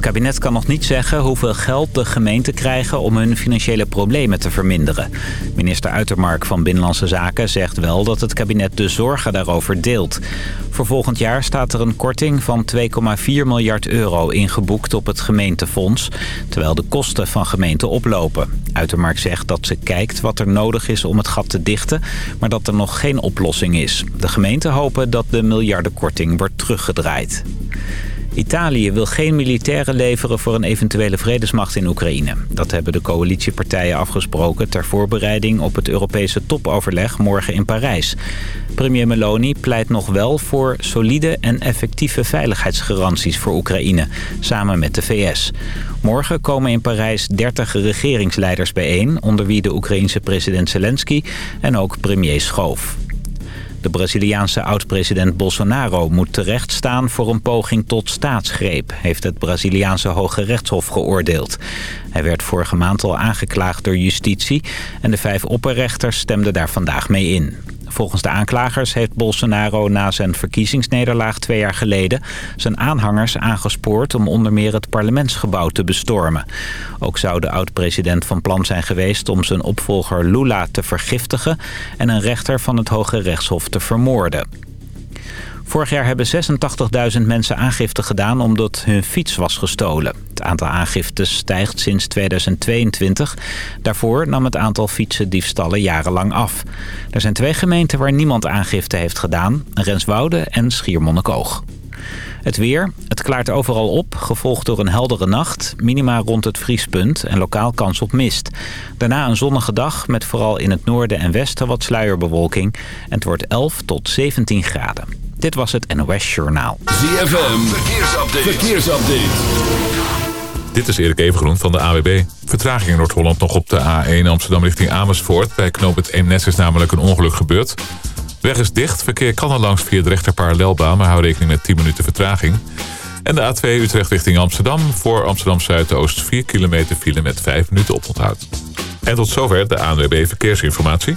Kabinet kan nog niet zeggen hoeveel geld de gemeenten krijgen om hun financiële problemen te verminderen. Minister Uitermark van Binnenlandse Zaken zegt wel dat het kabinet de zorgen daarover deelt. Voor volgend jaar staat er een korting van 2,4 miljard euro ingeboekt op het gemeentefonds, terwijl de kosten van gemeenten oplopen. Uitermark zegt dat ze kijkt wat er nodig is om het gat te dichten, maar dat er nog geen oplossing is. De gemeenten hopen dat de miljardenkorting wordt teruggedraaid. Italië wil geen militairen leveren voor een eventuele vredesmacht in Oekraïne. Dat hebben de coalitiepartijen afgesproken ter voorbereiding op het Europese topoverleg morgen in Parijs. Premier Meloni pleit nog wel voor solide en effectieve veiligheidsgaranties voor Oekraïne, samen met de VS. Morgen komen in Parijs 30 regeringsleiders bijeen, onder wie de Oekraïense president Zelensky en ook premier Schoof. De Braziliaanse oud-president Bolsonaro moet terecht staan voor een poging tot staatsgreep, heeft het Braziliaanse Hoge Rechtshof geoordeeld. Hij werd vorige maand al aangeklaagd door justitie en de vijf opperrechters stemden daar vandaag mee in. Volgens de aanklagers heeft Bolsonaro na zijn verkiezingsnederlaag twee jaar geleden... zijn aanhangers aangespoord om onder meer het parlementsgebouw te bestormen. Ook zou de oud-president van plan zijn geweest om zijn opvolger Lula te vergiftigen... en een rechter van het Hoge Rechtshof te vermoorden. Vorig jaar hebben 86.000 mensen aangifte gedaan omdat hun fiets was gestolen. Het aantal aangiftes stijgt sinds 2022. Daarvoor nam het aantal fietsendiefstallen jarenlang af. Er zijn twee gemeenten waar niemand aangifte heeft gedaan. Renswoude en Schiermonnikoog. Het weer. Het klaart overal op, gevolgd door een heldere nacht. Minima rond het vriespunt en lokaal kans op mist. Daarna een zonnige dag met vooral in het noorden en westen wat sluierbewolking. En het wordt 11 tot 17 graden. Dit was het NOS Journaal. ZFM, verkeersupdate. verkeersupdate. Dit is Erik Evengroen van de AWB. Vertraging in Noord-Holland nog op de A1 Amsterdam richting Amersfoort. Bij knoop het Eemnes is namelijk een ongeluk gebeurd. weg is dicht, verkeer kan er langs via de rechterparallelbaan... maar hou rekening met 10 minuten vertraging. En de A2 Utrecht richting Amsterdam. Voor Amsterdam Zuidoost 4 kilometer file met 5 minuten oponthoud. En tot zover de ANWB Verkeersinformatie.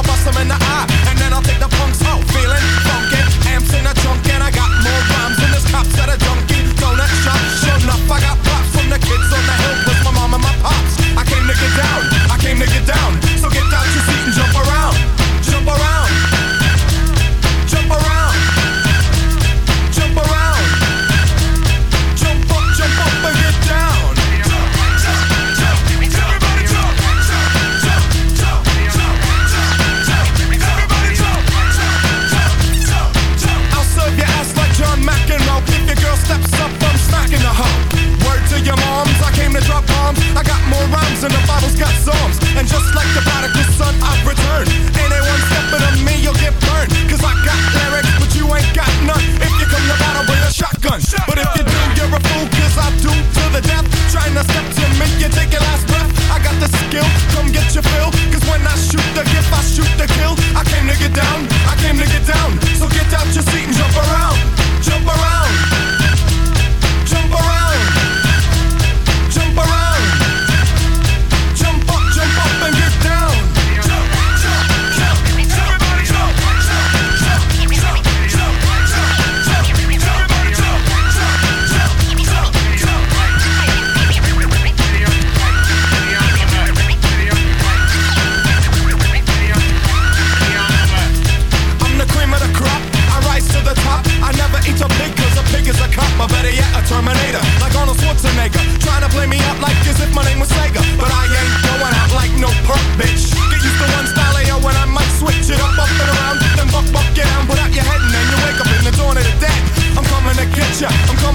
I'll bust them in the eye, and then I'll take the punks out. Feeling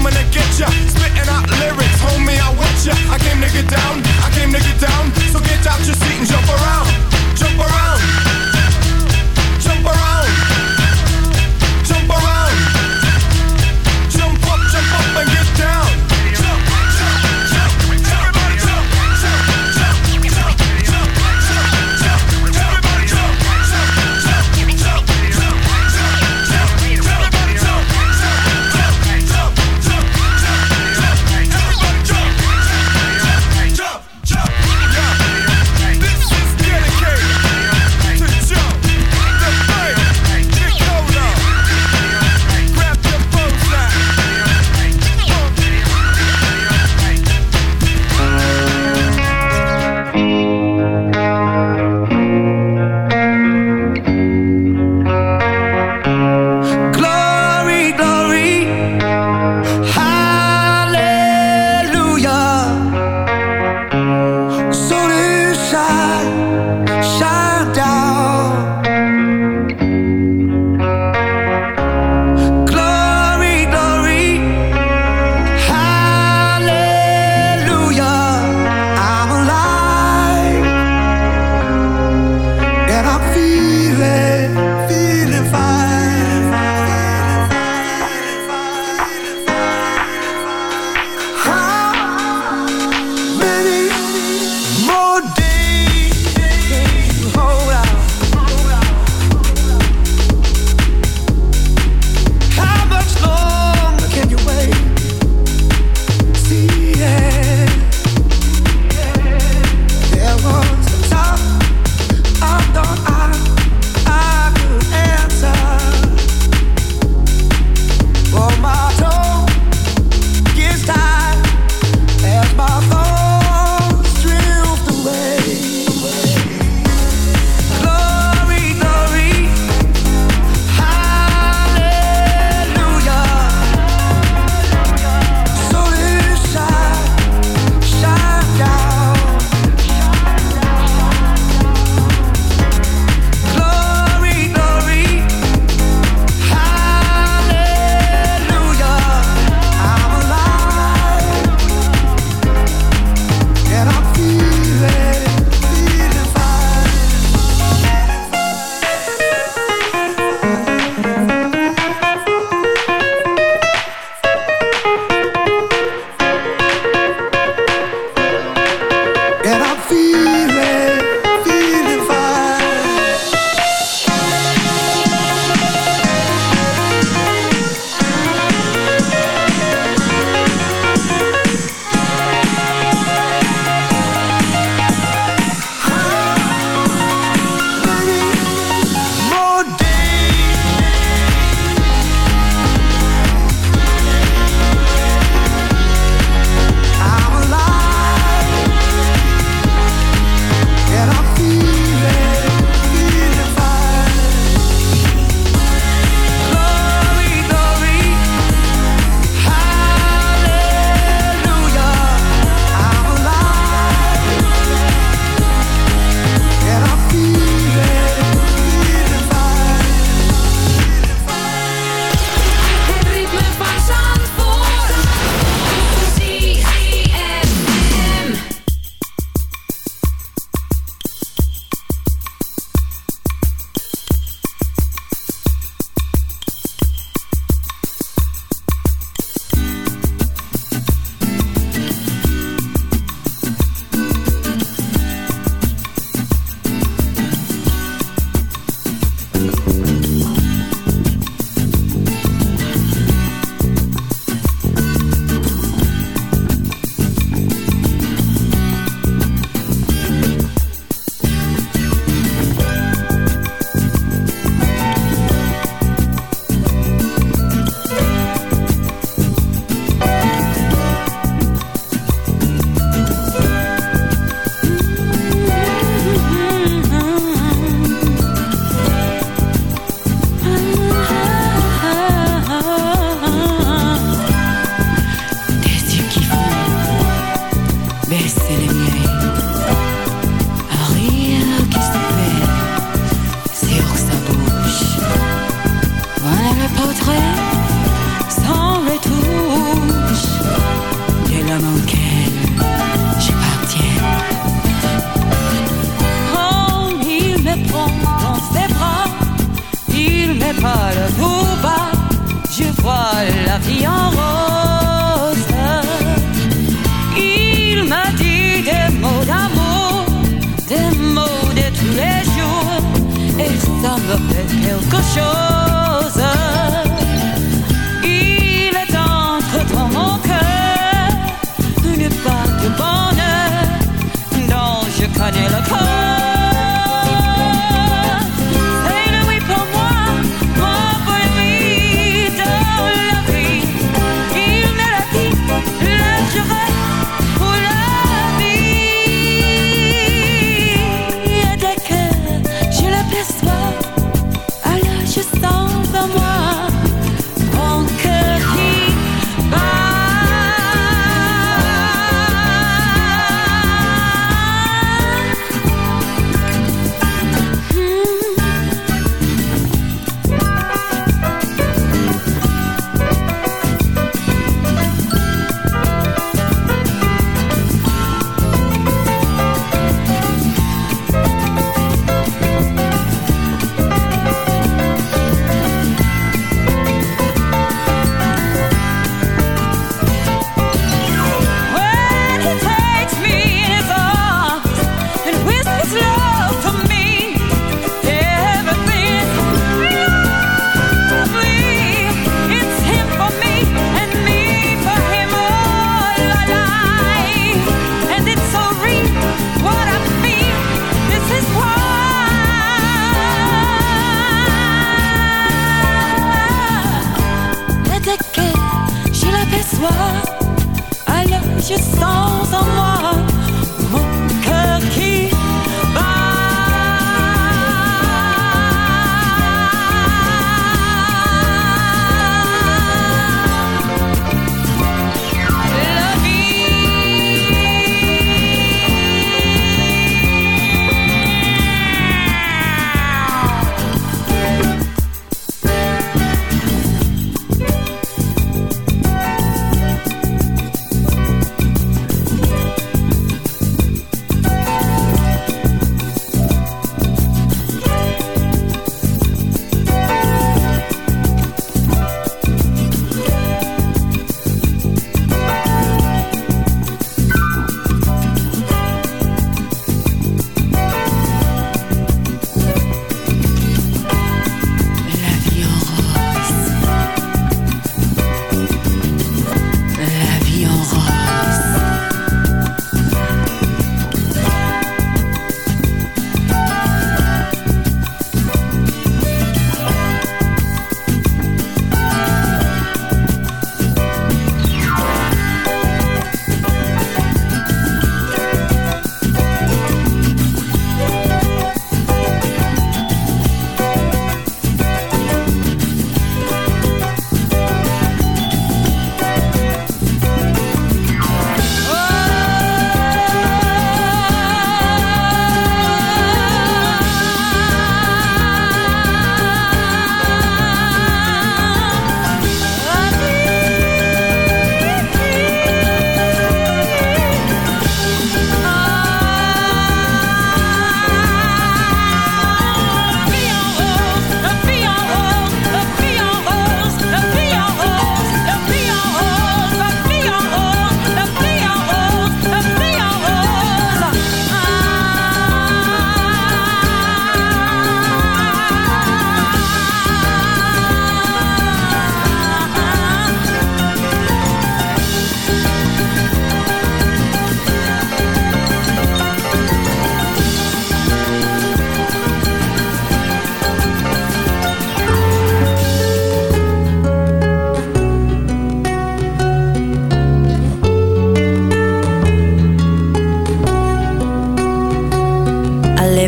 coming to get ya. Spitting out lyrics, homie, I with ya. I came to get down, I came to get down. So get out your seat and jump around, jump around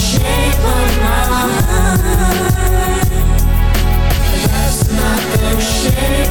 shape of my That's not the soldiers.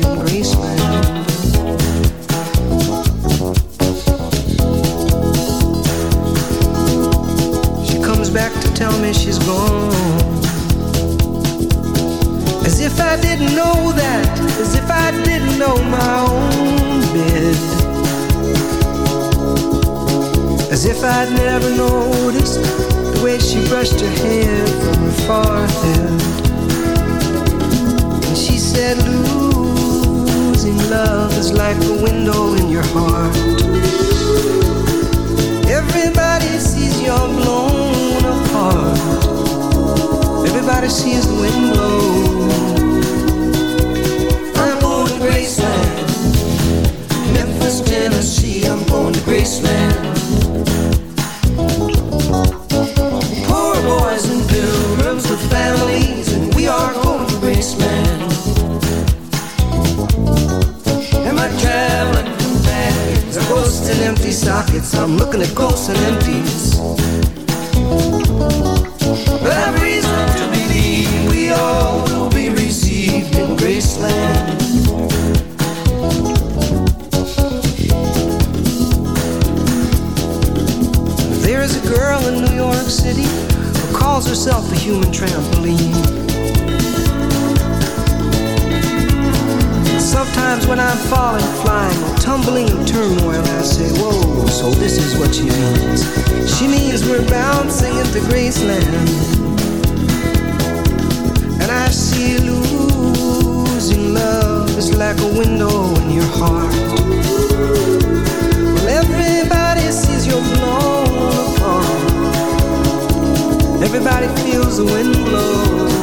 received in the wind blow.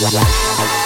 Bye-bye.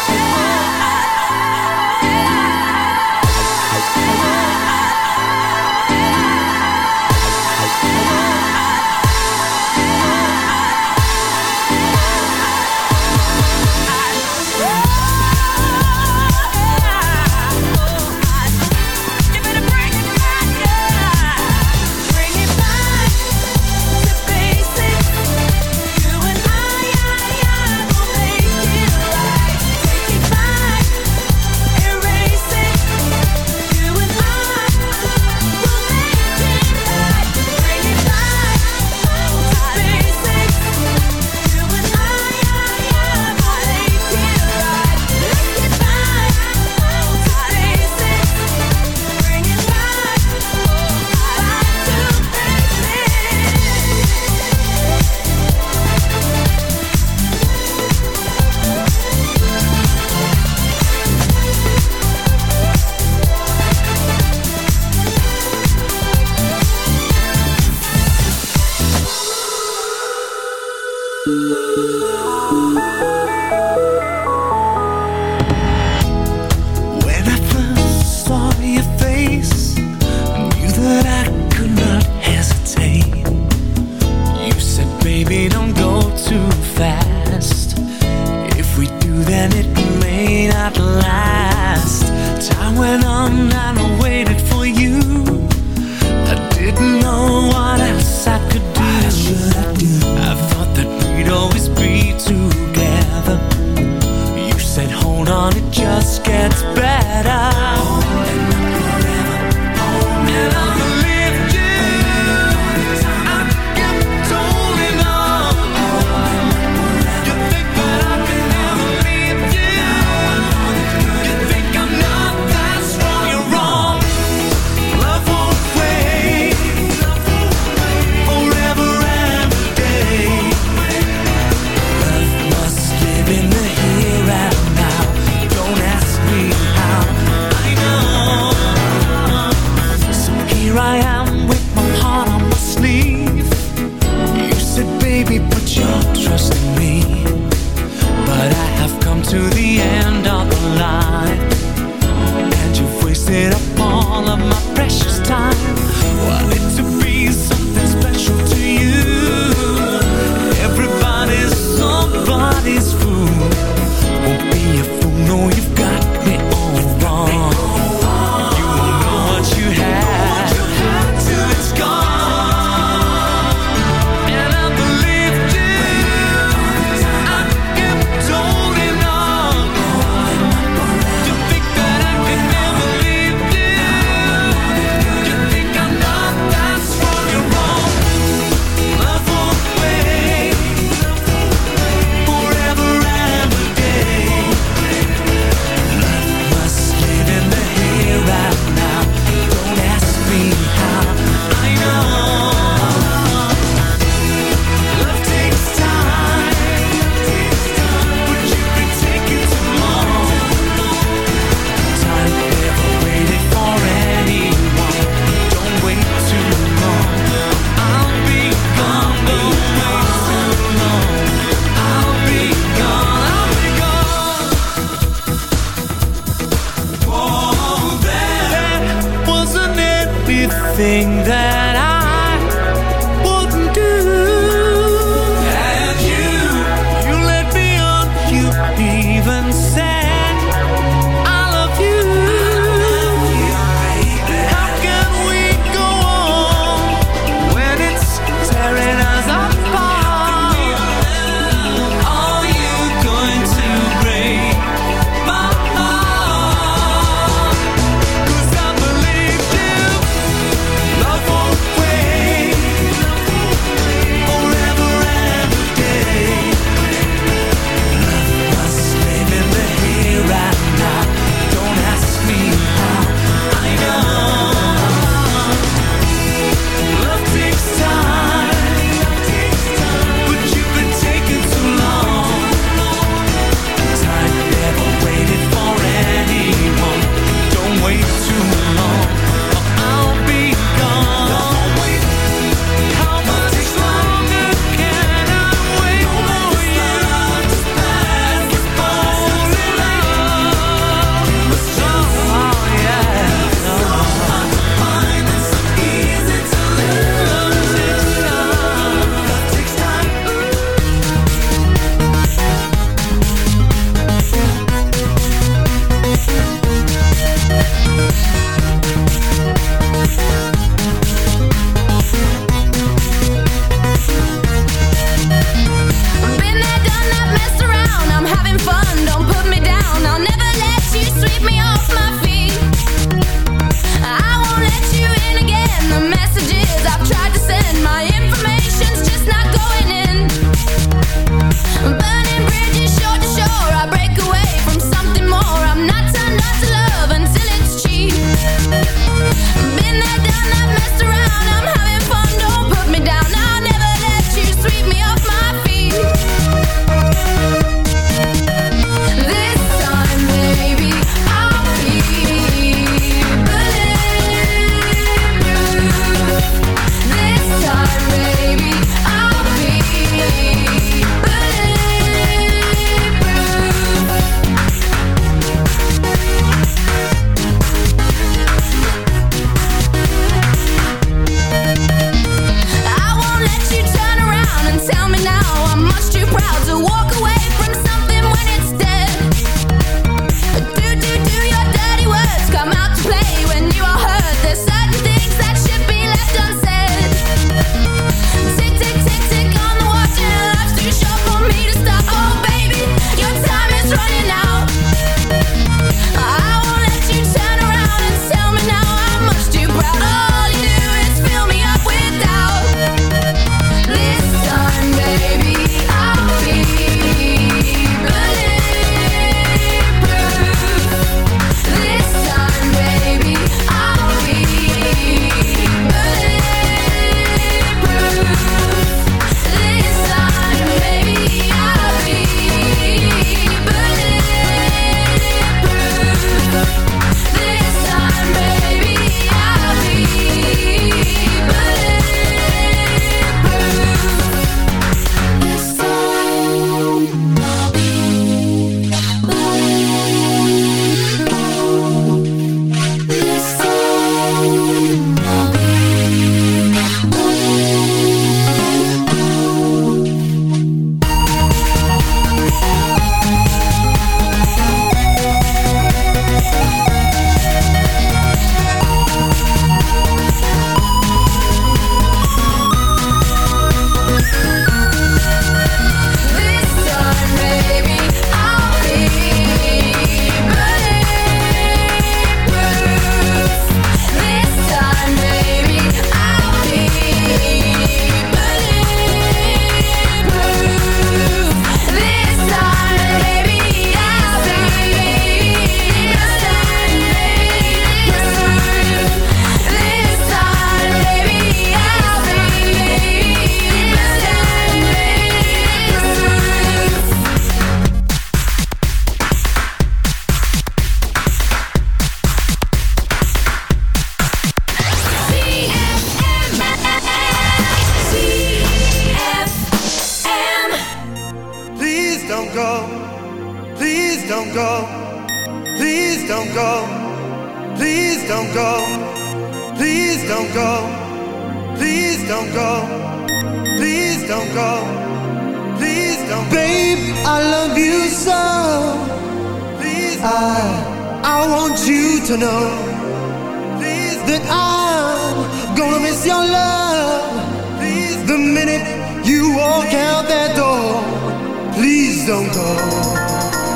Don't go.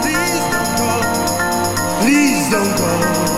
Please don't go. Please don't go.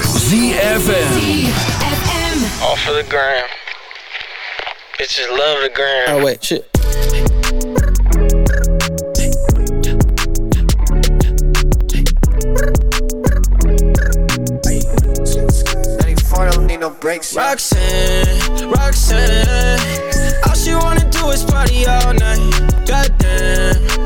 ZFM. Off of the gram. Bitches love the gram. Oh wait, shit. don't need no breaks. Roxanne, Roxanne, all she wanna do is party all night. Goddamn,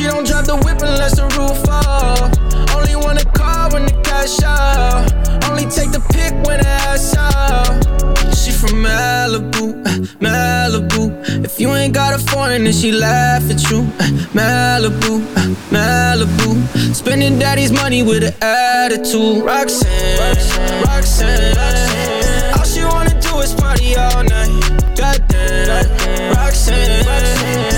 She don't drive the whip unless the roof fall. Only wanna call when the cash out. Only take the pic when the ass out. She from Malibu, uh, Malibu. If you ain't got a foreign, then she laugh at you. Uh, Malibu, uh, Malibu. Spending daddy's money with an attitude. Roxanne, Roxanne, Roxanne. All she wanna do is party all night. Goddamn, Roxanne. Never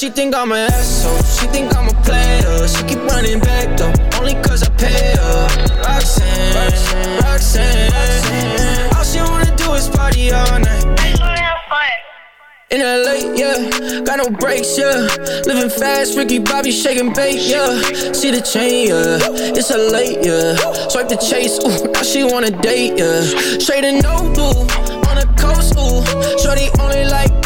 She think I'm an asshole. She think I'm a player. She keep running back though, only cause I pay her. Roxanne, Roxanne. Roxanne. All she wanna do is party all night. In LA, yeah, got no brakes, yeah. Living fast, Ricky Bobby shaking bait, yeah. See the chain, yeah. It's a late, yeah. Swipe the chase, ooh, now she wanna date, yeah. Straight and no blue, on the coast, ooh. Shorty only like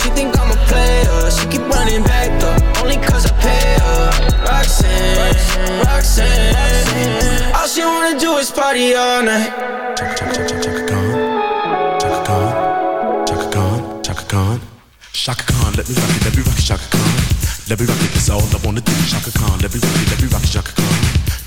She think I'm a player. She keep running back though, only cause I pay her. Roxanne, Roxanne. All she wanna do is party all night. Chaka Khan, Chaka Khan, let me rock it, let me rock it, Chaka Khan. Let me rock it, that's all I wanna do. Chaka Khan, let me rock it, let me rock it, Chaka Khan.